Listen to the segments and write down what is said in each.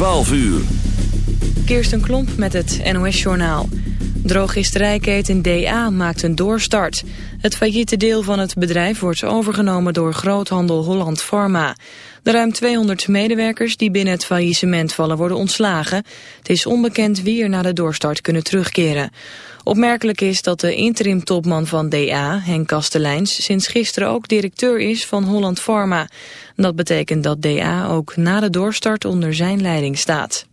12 uur. Kirsten Klomp met het NOS-journaal. Drogisterijketen DA maakt een doorstart. Het failliete deel van het bedrijf wordt overgenomen door groothandel Holland Pharma. De ruim 200 medewerkers die binnen het faillissement vallen worden ontslagen. Het is onbekend wie er na de doorstart kunnen terugkeren. Opmerkelijk is dat de interim-topman van DA, Henk Kasteleins, sinds gisteren ook directeur is van Holland Pharma. Dat betekent dat DA ook na de doorstart onder zijn leiding staat.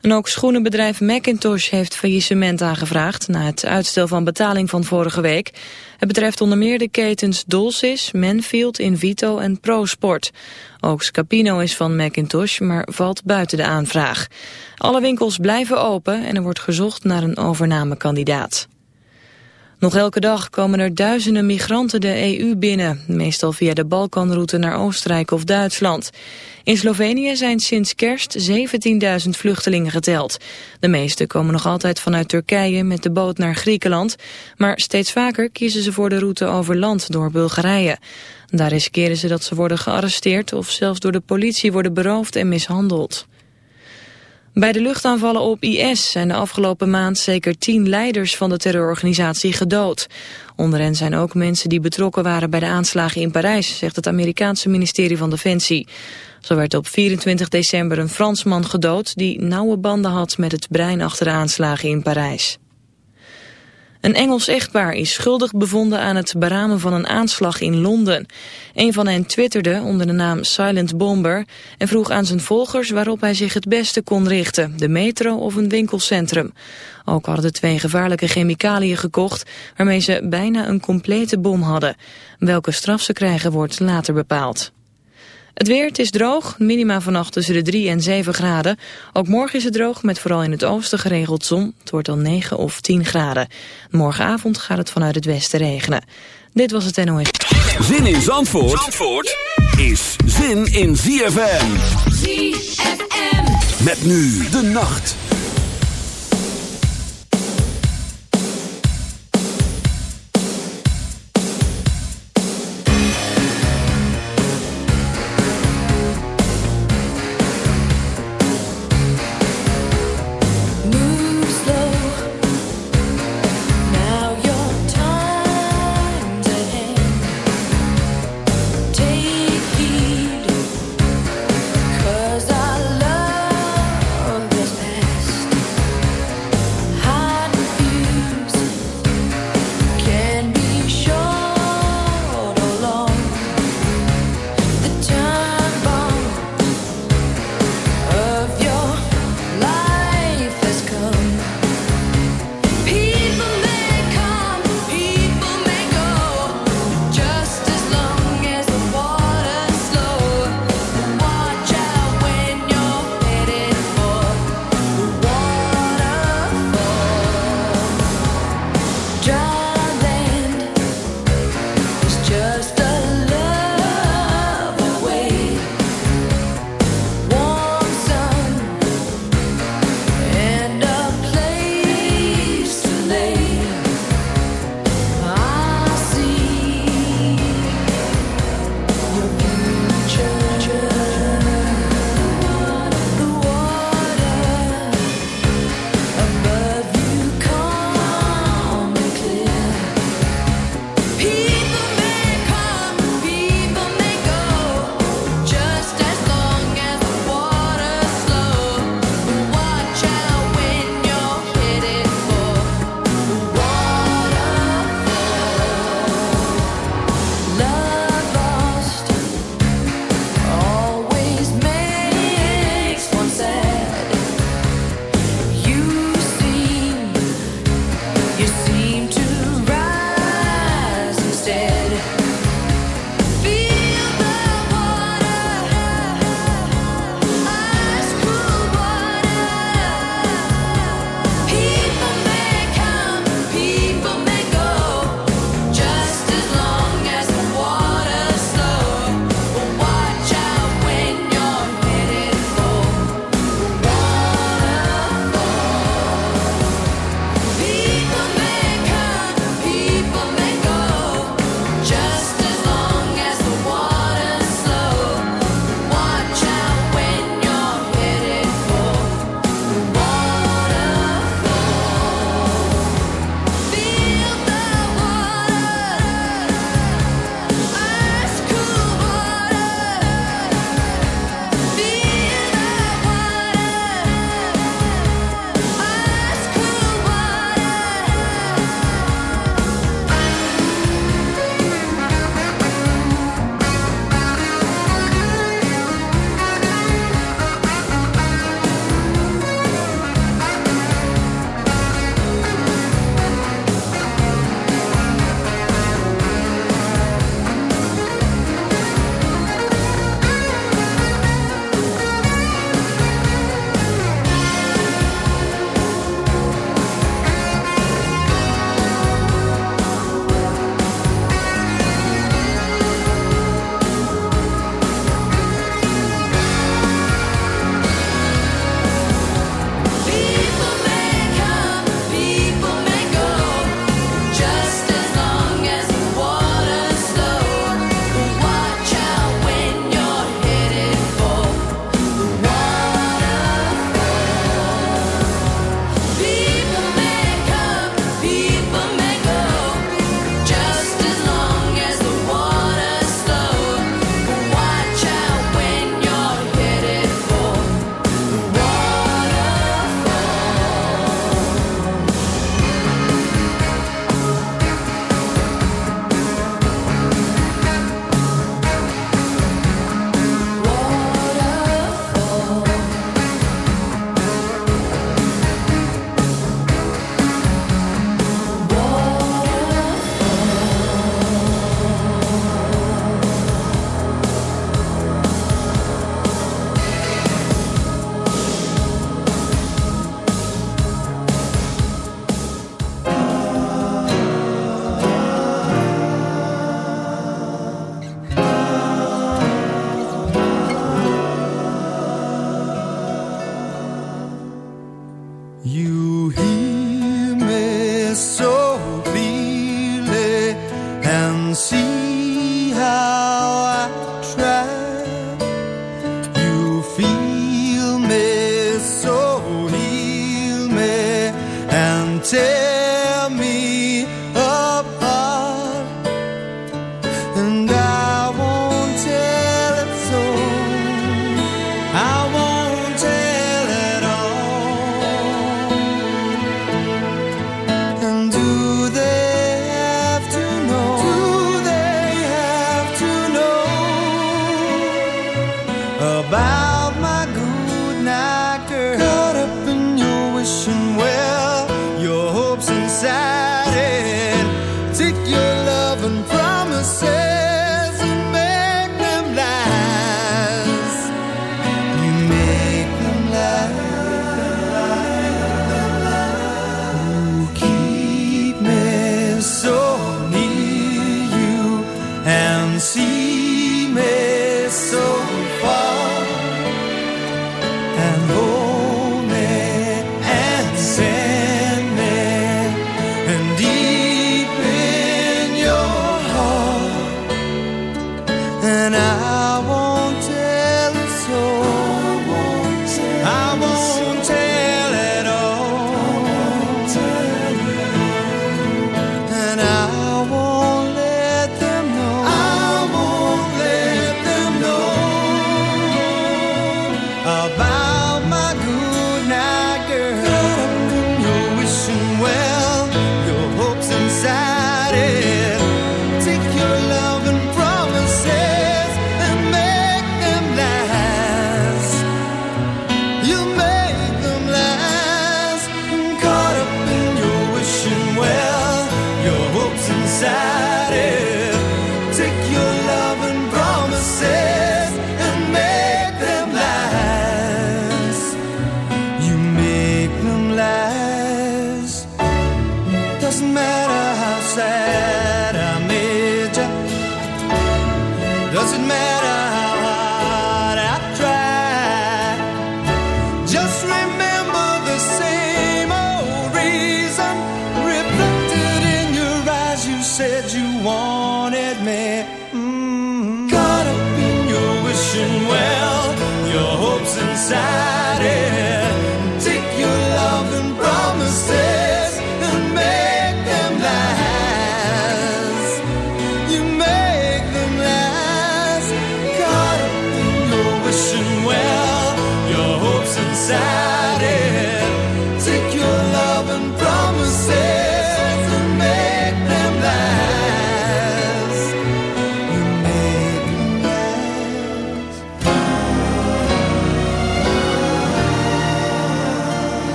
En ook schoenenbedrijf Macintosh heeft faillissement aangevraagd na het uitstel van betaling van vorige week. Het betreft onder meer de ketens Dolcis, Manfield, Invito en ProSport. Ook Scapino is van Macintosh, maar valt buiten de aanvraag. Alle winkels blijven open en er wordt gezocht naar een overnamekandidaat. Nog elke dag komen er duizenden migranten de EU binnen, meestal via de Balkanroute naar Oostenrijk of Duitsland. In Slovenië zijn sinds kerst 17.000 vluchtelingen geteld. De meeste komen nog altijd vanuit Turkije met de boot naar Griekenland, maar steeds vaker kiezen ze voor de route over land door Bulgarije. Daar riskeren ze dat ze worden gearresteerd of zelfs door de politie worden beroofd en mishandeld. Bij de luchtaanvallen op IS zijn de afgelopen maand zeker tien leiders van de terrororganisatie gedood. Onder hen zijn ook mensen die betrokken waren bij de aanslagen in Parijs, zegt het Amerikaanse ministerie van Defensie. Zo werd op 24 december een Fransman gedood die nauwe banden had met het brein achter de aanslagen in Parijs. Een Engels echtpaar is schuldig bevonden aan het beramen van een aanslag in Londen. Een van hen twitterde onder de naam Silent Bomber en vroeg aan zijn volgers waarop hij zich het beste kon richten, de metro of een winkelcentrum. Ook hadden de twee gevaarlijke chemicaliën gekocht waarmee ze bijna een complete bom hadden. Welke straf ze krijgen wordt later bepaald. Het weer, het is droog, minima vannacht tussen de 3 en 7 graden. Ook morgen is het droog, met vooral in het oosten geregeld zon. Het wordt dan 9 of 10 graden. Morgenavond gaat het vanuit het westen regenen. Dit was het NOS. Zin in Zandvoort, Zandvoort is zin in ZFM. ZFM. Met nu de nacht. tell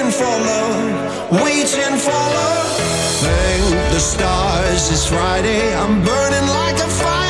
waiting for love, waiting for love. Thank the stars, it's Friday, I'm burning like a fire.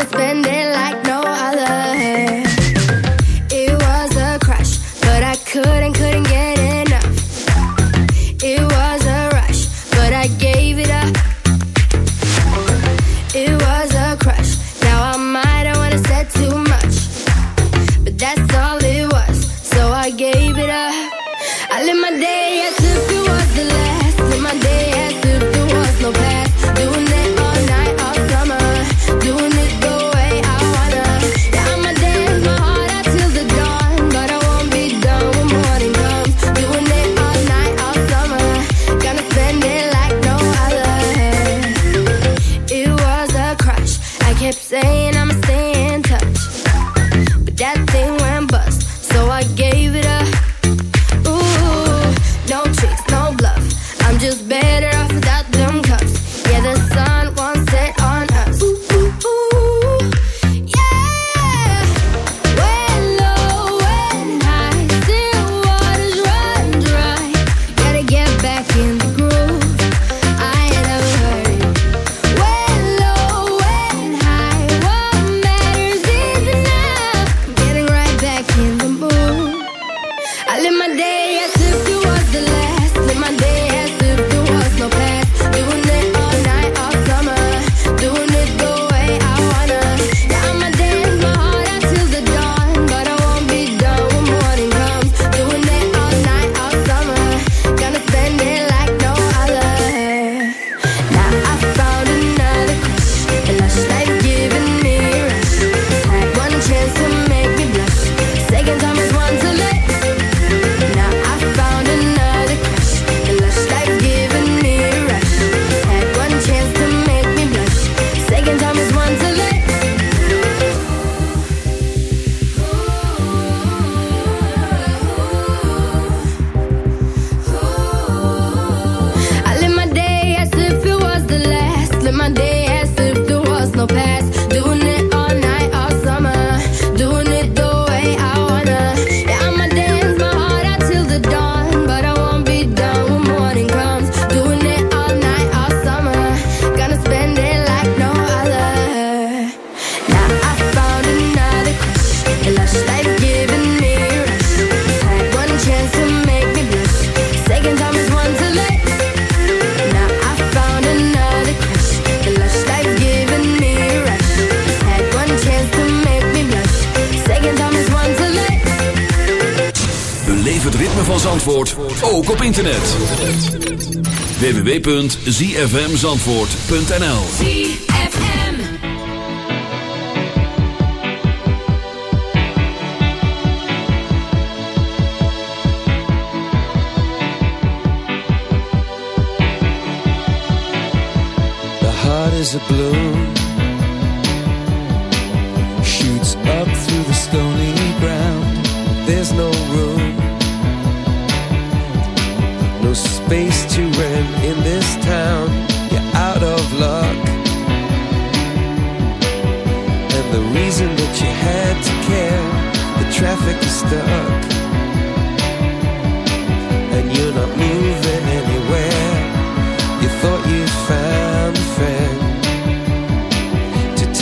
spend it like www.zfmzandvoort.nl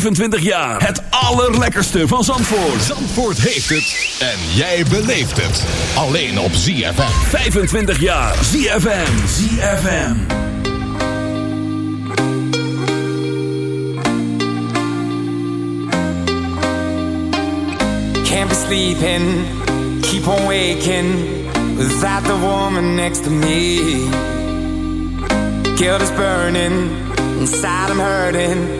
25 jaar. Het allerlekkerste van Zandvoort. Zandvoort heeft het. En jij beleeft het. Alleen op ZFM. 25 jaar. ZFM. ZFM. Can't be sleeping. Keep on waking. Without the woman next to me. Guilt is burning. Inside I'm hurting.